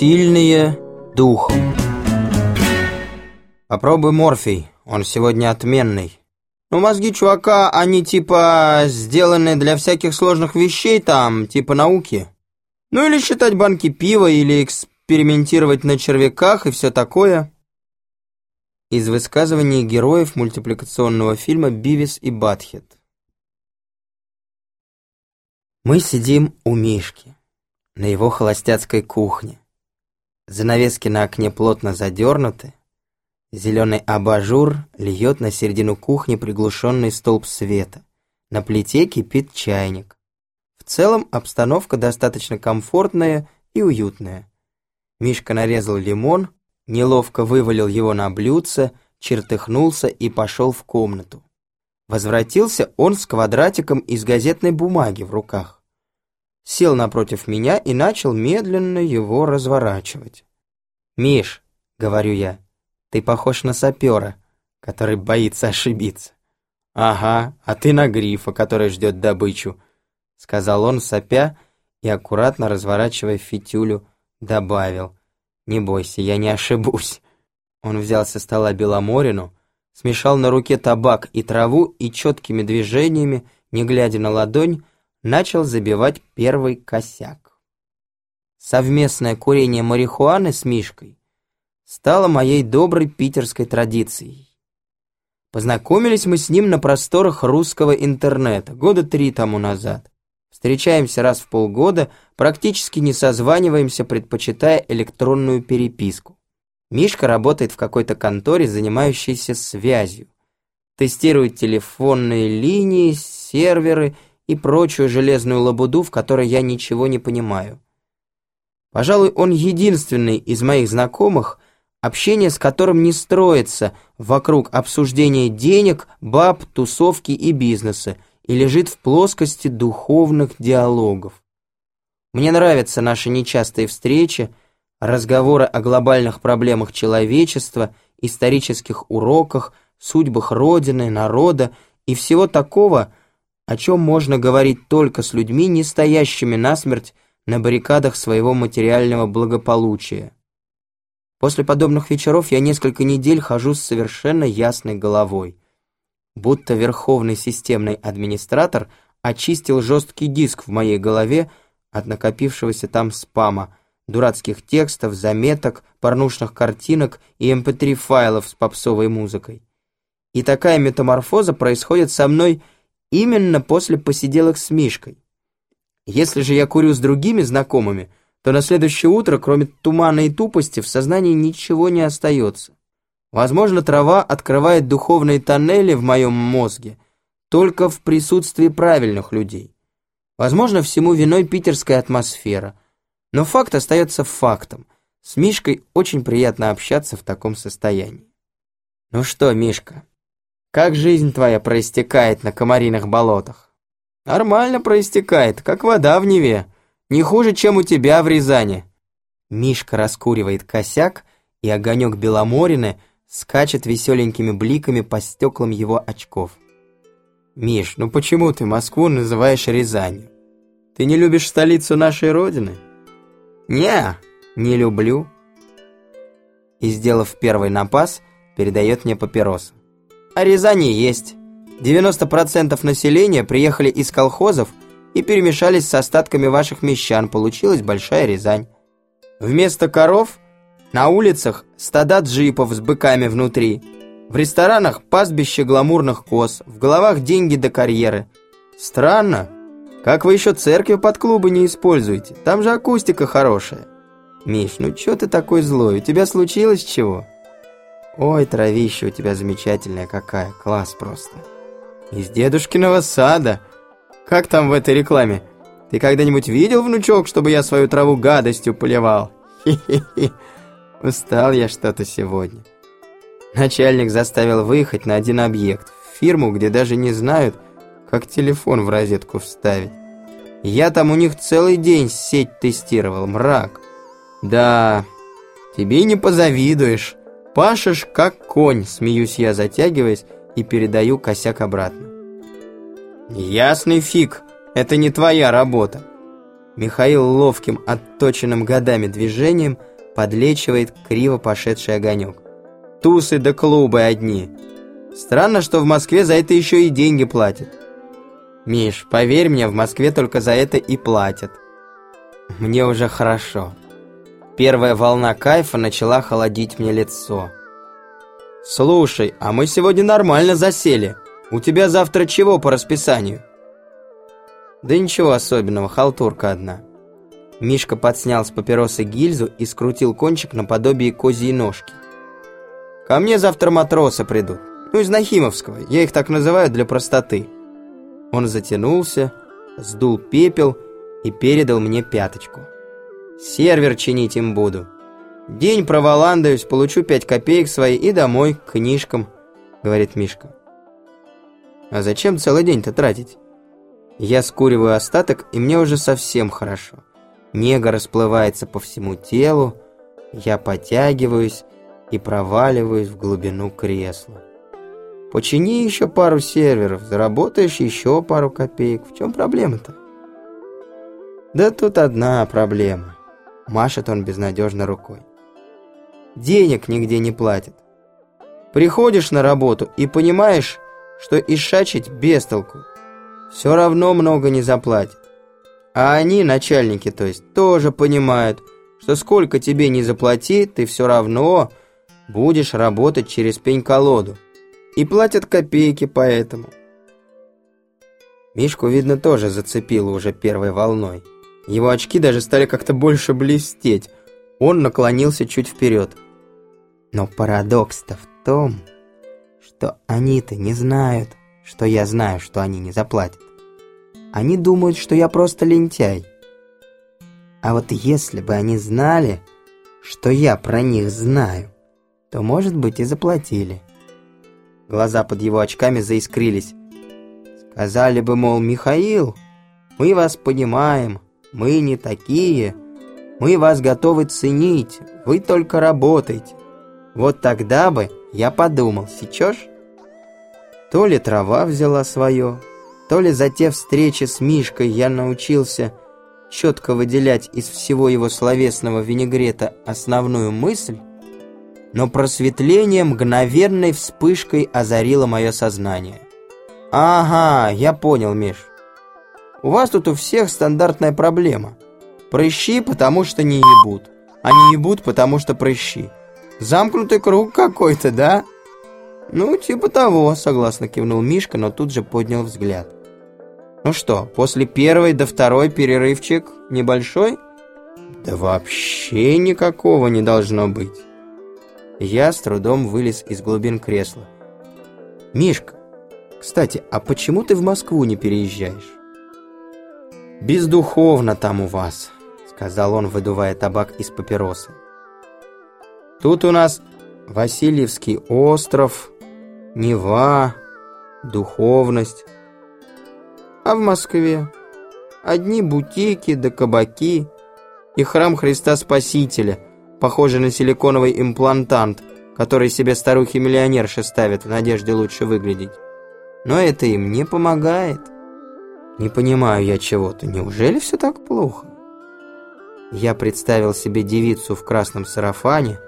Сильные духом. Попробуй морфий, он сегодня отменный. Ну, мозги чувака, они типа сделаны для всяких сложных вещей там, типа науки. Ну или считать банки пива, или экспериментировать на червяках и все такое. Из высказываний героев мультипликационного фильма «Бивис и Батхед». Мы сидим у Мишки на его холостяцкой кухне. Занавески на окне плотно задернуты, зеленый абажур льет на середину кухни приглушенный столб света. На плите кипит чайник. В целом обстановка достаточно комфортная и уютная. Мишка нарезал лимон, неловко вывалил его на блюдце, чертыхнулся и пошел в комнату. Возвратился он с квадратиком из газетной бумаги в руках сел напротив меня и начал медленно его разворачивать. «Миш», — говорю я, — «ты похож на сапера, который боится ошибиться». «Ага, а ты на грифа, который ждет добычу», — сказал он, сопя, и, аккуратно разворачивая фитюлю, добавил. «Не бойся, я не ошибусь». Он взял со стола беломорину, смешал на руке табак и траву и четкими движениями, не глядя на ладонь, начал забивать первый косяк. Совместное курение марихуаны с Мишкой стало моей доброй питерской традицией. Познакомились мы с ним на просторах русского интернета года три тому назад. Встречаемся раз в полгода, практически не созваниваемся, предпочитая электронную переписку. Мишка работает в какой-то конторе, занимающейся связью. Тестирует телефонные линии, серверы и прочую железную лабуду, в которой я ничего не понимаю. Пожалуй, он единственный из моих знакомых, общение с которым не строится вокруг обсуждения денег, баб, тусовки и бизнеса и лежит в плоскости духовных диалогов. Мне нравятся наши нечастые встречи, разговоры о глобальных проблемах человечества, исторических уроках, судьбах Родины, народа и всего такого, о чем можно говорить только с людьми, не стоящими насмерть на баррикадах своего материального благополучия. После подобных вечеров я несколько недель хожу с совершенно ясной головой. Будто верховный системный администратор очистил жесткий диск в моей голове от накопившегося там спама, дурацких текстов, заметок, порнушных картинок и mp3 эм файлов с попсовой музыкой. И такая метаморфоза происходит со мной именно после посиделок с Мишкой. Если же я курю с другими знакомыми, то на следующее утро, кроме тумана и тупости, в сознании ничего не остается. Возможно, трава открывает духовные тоннели в моем мозге только в присутствии правильных людей. Возможно, всему виной питерская атмосфера. Но факт остается фактом. С Мишкой очень приятно общаться в таком состоянии. Ну что, Мишка, как жизнь твоя проистекает на комариных болотах? Нормально проистекает, как вода в Неве. Не хуже, чем у тебя в Рязани. Мишка раскуривает косяк, и огонек Беломорины скачет веселенькими бликами по стеклам его очков. «Миш, ну почему ты Москву называешь Рязанью? Ты не любишь столицу нашей Родины?» «Не, не люблю». И, сделав первый напас, передает мне папиросу. А Рязани есть. 90% населения приехали из колхозов и перемешались с остатками ваших мещан. Получилась большая Рязань. Вместо коров на улицах стада джипов с быками внутри. В ресторанах пастбище гламурных коз. В головах деньги до карьеры. Странно. Как вы еще церкви под клубы не используете? Там же акустика хорошая. Миш, ну чё ты такой злой? У тебя случилось чего? Ой, травища у тебя замечательная какая, класс просто. Из дедушкиного сада. Как там в этой рекламе? Ты когда-нибудь видел, внучок, чтобы я свою траву гадостью поливал? Хи-хи-хи. Устал я что-то сегодня. Начальник заставил выехать на один объект, в фирму, где даже не знают, как телефон в розетку вставить. Я там у них целый день сеть тестировал, мрак. Да, тебе не позавидуешь. Пашешь как конь, смеюсь я, затягиваясь, и передаю косяк обратно. Ясный фиг, это не твоя работа. Михаил ловким, отточенным годами движением подлечивает криво пошедший огонек. Тусы да клубы одни. Странно, что в Москве за это еще и деньги платят. Миш, поверь мне, в Москве только за это и платят. Мне уже хорошо. Первая волна кайфа начала холодить мне лицо. «Слушай, а мы сегодня нормально засели. У тебя завтра чего по расписанию?» «Да ничего особенного, халтурка одна». Мишка подснял с папиросы гильзу и скрутил кончик наподобие козьей ножки. «Ко мне завтра матросы придут. Ну, из Нахимовского. Я их так называю для простоты». Он затянулся, сдул пепел и передал мне пяточку. «Сервер чинить им буду. День проволандаюсь, получу пять копеек свои и домой, к книжкам», — говорит Мишка. «А зачем целый день-то тратить?» Я скуриваю остаток, и мне уже совсем хорошо. Нега расплывается по всему телу, я потягиваюсь и проваливаюсь в глубину кресла. Почини еще пару серверов, заработаешь еще пару копеек. В чем проблема-то? Да тут одна проблема. Машет он безнадежно рукой. Денег нигде не платят. Приходишь на работу и понимаешь, что ишачить без толку. Все равно много не заплатят. А они, начальники, то есть, тоже понимают, что сколько тебе не заплати, ты все равно будешь работать через пень-колоду. И платят копейки поэтому. Мишку, видно, тоже зацепило уже первой волной. Его очки даже стали как-то больше блестеть. Он наклонился чуть вперед. Но парадокс-то в том, что они-то не знают, что я знаю, что они не заплатят. Они думают, что я просто лентяй. А вот если бы они знали, что я про них знаю, то, может быть, и заплатили. Глаза под его очками заискрились. Сказали бы, мол, Михаил, мы вас понимаем, мы не такие, мы вас готовы ценить, вы только работаете. Вот тогда бы я подумал, сечешь? То ли трава взяла свое, то ли за те встречи с Мишкой я научился четко выделять из всего его словесного винегрета основную мысль, но просветление мгновенной вспышкой озарило мое сознание. «Ага, я понял, Миш. У вас тут у всех стандартная проблема. Прыщи, потому что не ебут, а не ебут, потому что прыщи. Замкнутый круг какой-то, да?» «Ну, типа того», — согласно кивнул Мишка, но тут же поднял взгляд. Ну что, после первой до второй перерывчик небольшой? Да вообще никакого не должно быть. Я с трудом вылез из глубин кресла. Мишка, кстати, а почему ты в Москву не переезжаешь? Бездуховно там у вас, сказал он, выдувая табак из папиросы. Тут у нас Васильевский остров, Нева, духовность. А в Москве? Одни бутики да кабаки и храм Христа Спасителя, похожий на силиконовый имплантант, который себе старухи-миллионерши ставят в надежде лучше выглядеть. Но это им не помогает. Не понимаю я чего-то. Неужели все так плохо? Я представил себе девицу в красном сарафане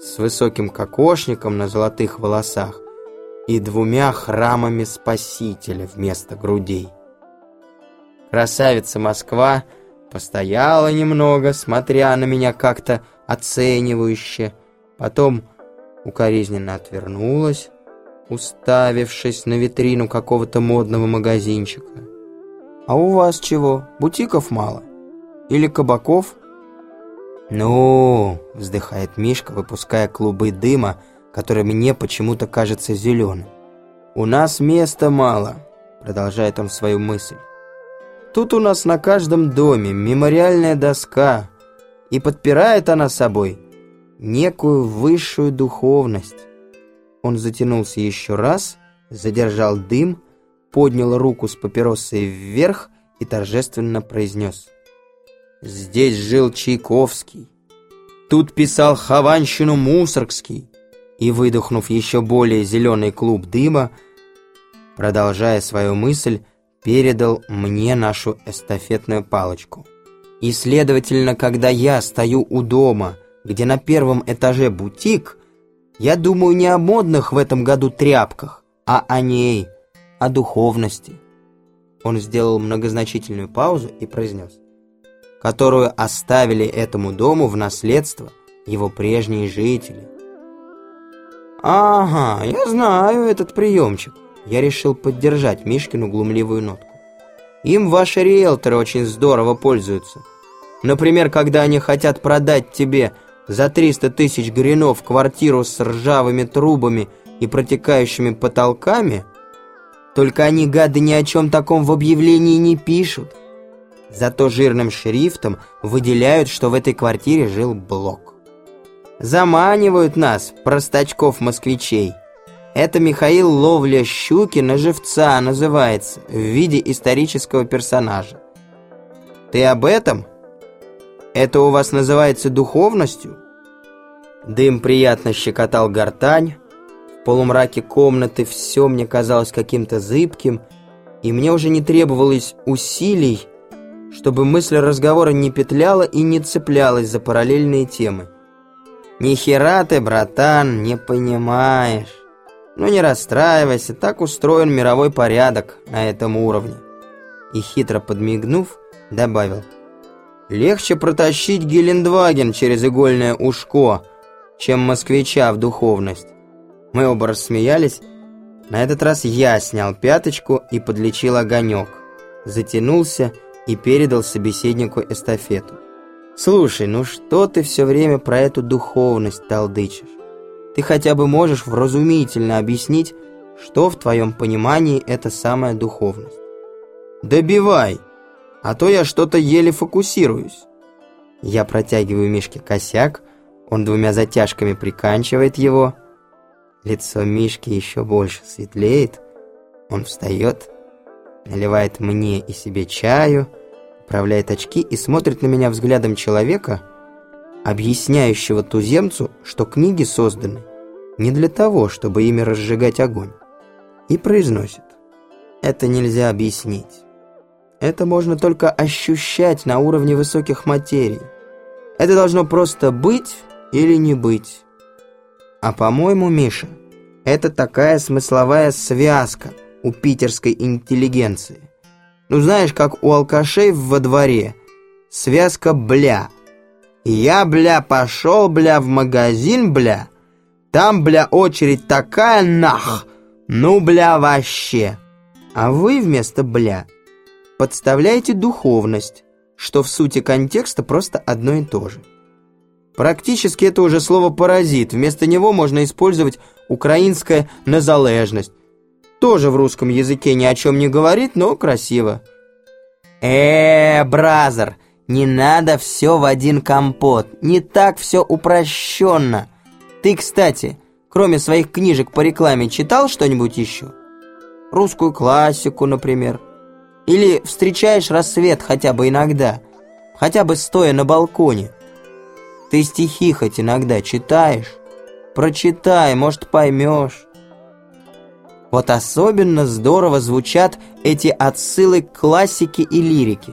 с высоким кокошником на золотых волосах и двумя храмами Спасителя вместо грудей. Красавица Москва постояла немного, смотря на меня как-то оценивающе, потом укоризненно отвернулась, уставившись на витрину какого-то модного магазинчика. «А у вас чего, бутиков мало? Или кабаков?» «Ну...» — вздыхает Мишка, выпуская клубы дыма, который мне почему-то кажется зеленым. «У нас места мало», — продолжает он свою мысль. Тут у нас на каждом доме мемориальная доска, и подпирает она собой некую высшую духовность. Он затянулся еще раз, задержал дым, поднял руку с папиросой вверх и торжественно произнес. «Здесь жил Чайковский, тут писал Хованщину Мусоргский». И, выдохнув еще более зеленый клуб дыма, продолжая свою мысль, передал мне нашу эстафетную палочку. И, следовательно, когда я стою у дома, где на первом этаже бутик, я думаю не о модных в этом году тряпках, а о ней, о духовности. Он сделал многозначительную паузу и произнес, которую оставили этому дому в наследство его прежние жители. «Ага, я знаю этот приемчик». Я решил поддержать Мишкину глумливую нотку. Им ваши риэлторы очень здорово пользуются. Например, когда они хотят продать тебе за 300 тысяч гринов квартиру с ржавыми трубами и протекающими потолками, только они, гады, ни о чем таком в объявлении не пишут. Зато жирным шрифтом выделяют, что в этой квартире жил Блок. Заманивают нас, простачков-москвичей. Это Михаил Ловля щуки на живца называется, в виде исторического персонажа. Ты об этом? Это у вас называется духовностью? Дым приятно щекотал гортань. Полумраке комнаты все мне казалось каким-то зыбким, и мне уже не требовалось усилий, чтобы мысль разговора не петляла и не цеплялась за параллельные темы. «Ни хера ты, братан, не понимаешь». Но не расстраивайся, так устроен мировой порядок на этом уровне. И хитро подмигнув, добавил. Легче протащить Гелендваген через игольное ушко, чем москвича в духовность. Мы оба рассмеялись. На этот раз я снял пяточку и подлечил огонек. Затянулся и передал собеседнику эстафету. «Слушай, ну что ты все время про эту духовность толдычишь? Ты хотя бы можешь вразумительно объяснить, что в твоем понимании это самая духовность. Добивай, а то я что-то еле фокусируюсь. Я протягиваю Мишке косяк, он двумя затяжками приканчивает его. Лицо Мишки еще больше светлеет. Он встает, наливает мне и себе чаю, управляет очки и смотрит на меня взглядом человека, объясняющего туземцу, что книги созданы не для того, чтобы ими разжигать огонь, и произносит «Это нельзя объяснить. Это можно только ощущать на уровне высоких материй. Это должно просто быть или не быть. А по-моему, Миша, это такая смысловая связка у питерской интеллигенции. Ну знаешь, как у алкашей во дворе, связка «бля», я, бля, пошел, бля, в магазин, бля. Там, бля, очередь такая, нах. Ну, бля, вообще. А вы вместо бля подставляете духовность, что в сути контекста просто одно и то же. Практически это уже слово «паразит». Вместо него можно использовать украинская «незалежность». Тоже в русском языке ни о чем не говорит, но красиво. э бразер, не надо все в один компот, не так все упрощенно. Ты, кстати, кроме своих книжек по рекламе, читал что-нибудь еще? Русскую классику, например. Или встречаешь рассвет хотя бы иногда, хотя бы стоя на балконе. Ты стихи хоть иногда читаешь? Прочитай, может, поймешь. Вот особенно здорово звучат эти отсылы к классике и лирике.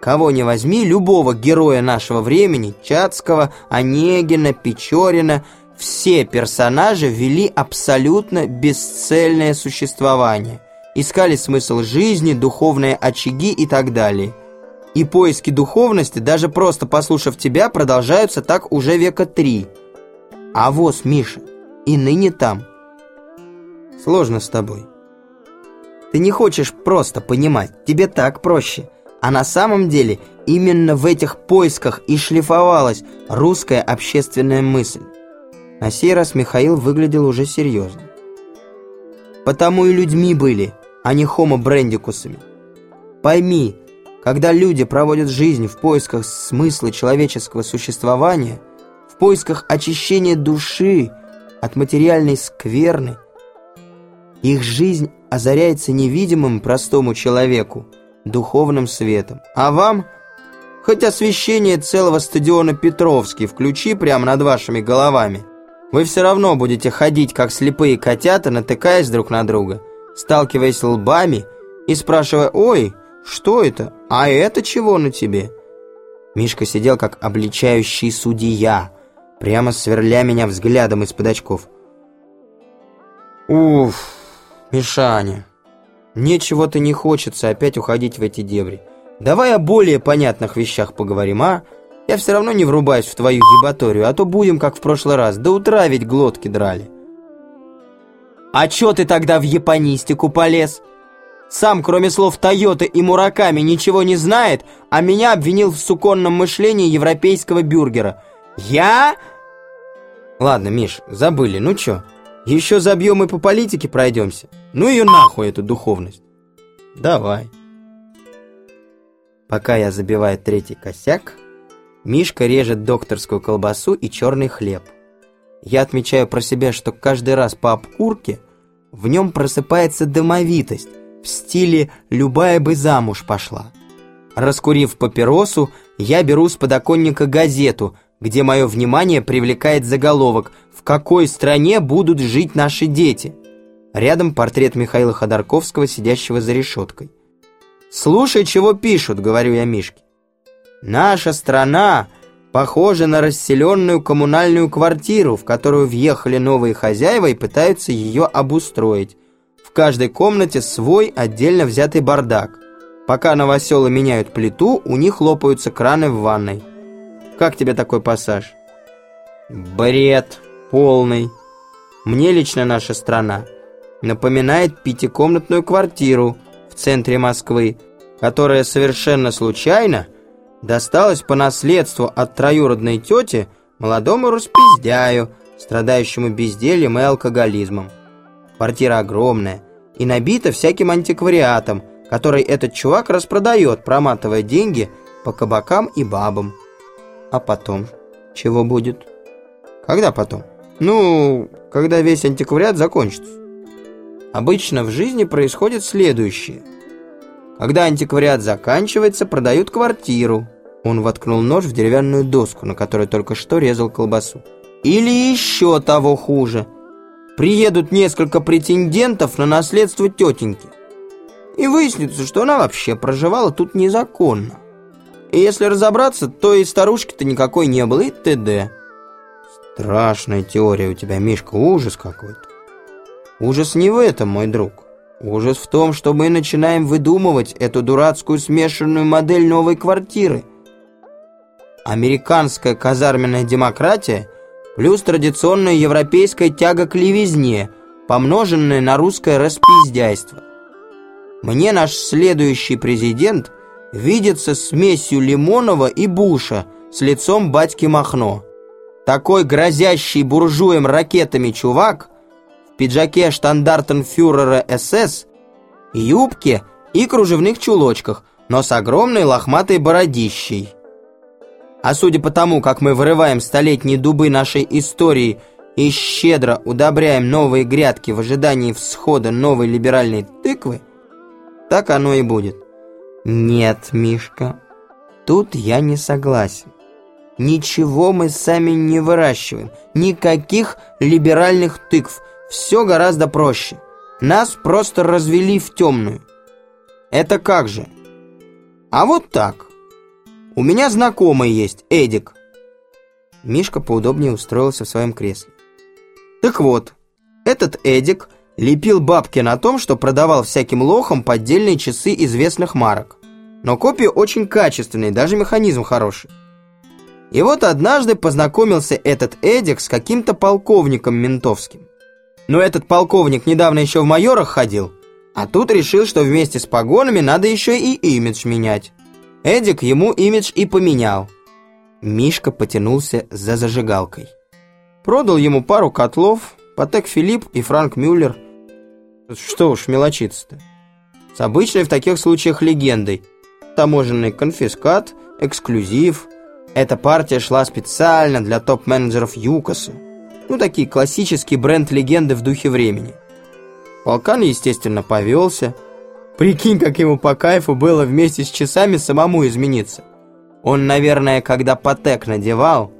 Кого не возьми, любого героя нашего времени, Чацкого, Онегина, Печорина, все персонажи вели абсолютно бесцельное существование, искали смысл жизни, духовные очаги и так далее. И поиски духовности, даже просто послушав тебя, продолжаются так уже века три. А воз, Миша, и ныне там. Сложно с тобой. Ты не хочешь просто понимать, тебе так проще – а на самом деле именно в этих поисках и шлифовалась русская общественная мысль. На сей раз Михаил выглядел уже серьезно. Потому и людьми были, а не хомо-брендикусами. Пойми, когда люди проводят жизнь в поисках смысла человеческого существования, в поисках очищения души от материальной скверны, их жизнь озаряется невидимым простому человеку, духовным светом. А вам? Хоть освещение целого стадиона Петровский включи прямо над вашими головами. Вы все равно будете ходить, как слепые котята, натыкаясь друг на друга, сталкиваясь лбами и спрашивая «Ой, что это? А это чего на тебе?» Мишка сидел как обличающий судья, прямо сверля меня взглядом из-под очков. Уф, Мишаня, нечего-то не хочется опять уходить в эти дебри. Давай о более понятных вещах поговорим, а? Я все равно не врубаюсь в твою ебаторию, а то будем, как в прошлый раз, до утра ведь глотки драли. А чё ты тогда в японистику полез? Сам, кроме слов «Тойота» и «Мураками», ничего не знает, а меня обвинил в суконном мышлении европейского бюргера. Я? Ладно, Миш, забыли, ну чё? Еще забьем и по политике пройдемся. Ну ее нахуй, эту духовность. Давай. Пока я забиваю третий косяк, Мишка режет докторскую колбасу и черный хлеб. Я отмечаю про себя, что каждый раз по обкурке в нем просыпается домовитость в стиле «любая бы замуж пошла». Раскурив папиросу, я беру с подоконника газету, где мое внимание привлекает заголовок «В какой стране будут жить наши дети?» Рядом портрет Михаила Ходорковского, сидящего за решеткой. «Слушай, чего пишут», — говорю я Мишке. «Наша страна похожа на расселенную коммунальную квартиру, в которую въехали новые хозяева и пытаются ее обустроить. В каждой комнате свой отдельно взятый бардак. Пока новоселы меняют плиту, у них лопаются краны в ванной. Как тебе такой пассаж?» «Бред полный. Мне лично наша страна напоминает пятикомнатную квартиру в центре Москвы, которая совершенно случайно досталась по наследству от троюродной тети молодому распиздяю, страдающему бездельем и алкоголизмом. Квартира огромная и набита всяким антиквариатом, который этот чувак распродает, проматывая деньги по кабакам и бабам. А потом чего будет? Когда потом? Ну, когда весь антиквариат закончится. Обычно в жизни происходит следующее. Когда антиквариат заканчивается, продают квартиру. Он воткнул нож в деревянную доску, на которой только что резал колбасу. Или еще того хуже. Приедут несколько претендентов на наследство тетеньки. И выяснится, что она вообще проживала тут незаконно. И если разобраться, то и старушки-то никакой не было, и т.д. Страшная теория у тебя, Мишка, ужас какой-то. Ужас не в этом, мой друг. Ужас в том, что мы начинаем выдумывать эту дурацкую смешанную модель новой квартиры. Американская казарменная демократия плюс традиционная европейская тяга к левизне, помноженная на русское распиздяйство. Мне наш следующий президент видится смесью Лимонова и Буша с лицом батьки Махно. Такой грозящий буржуем ракетами чувак пиджаке штандартенфюрера СС, юбке и кружевных чулочках, но с огромной лохматой бородищей. А судя по тому, как мы вырываем столетние дубы нашей истории и щедро удобряем новые грядки в ожидании всхода новой либеральной тыквы, так оно и будет. Нет, Мишка, тут я не согласен. Ничего мы сами не выращиваем, никаких либеральных тыкв – все гораздо проще. Нас просто развели в темную. Это как же? А вот так. У меня знакомый есть, Эдик. Мишка поудобнее устроился в своем кресле. Так вот, этот Эдик лепил бабки на том, что продавал всяким лохам поддельные часы известных марок. Но копии очень качественные, даже механизм хороший. И вот однажды познакомился этот Эдик с каким-то полковником ментовским. Но этот полковник недавно еще в майорах ходил, а тут решил, что вместе с погонами надо еще и имидж менять. Эдик ему имидж и поменял. Мишка потянулся за зажигалкой. Продал ему пару котлов, Патек Филипп и Франк Мюллер. Что уж мелочиться-то. С обычной в таких случаях легендой. Таможенный конфискат, эксклюзив. Эта партия шла специально для топ-менеджеров ЮКОСа. Ну, такие классические бренд-легенды в духе времени. Полкан, естественно, повелся. Прикинь, как ему по кайфу было вместе с часами самому измениться. Он, наверное, когда Патек надевал,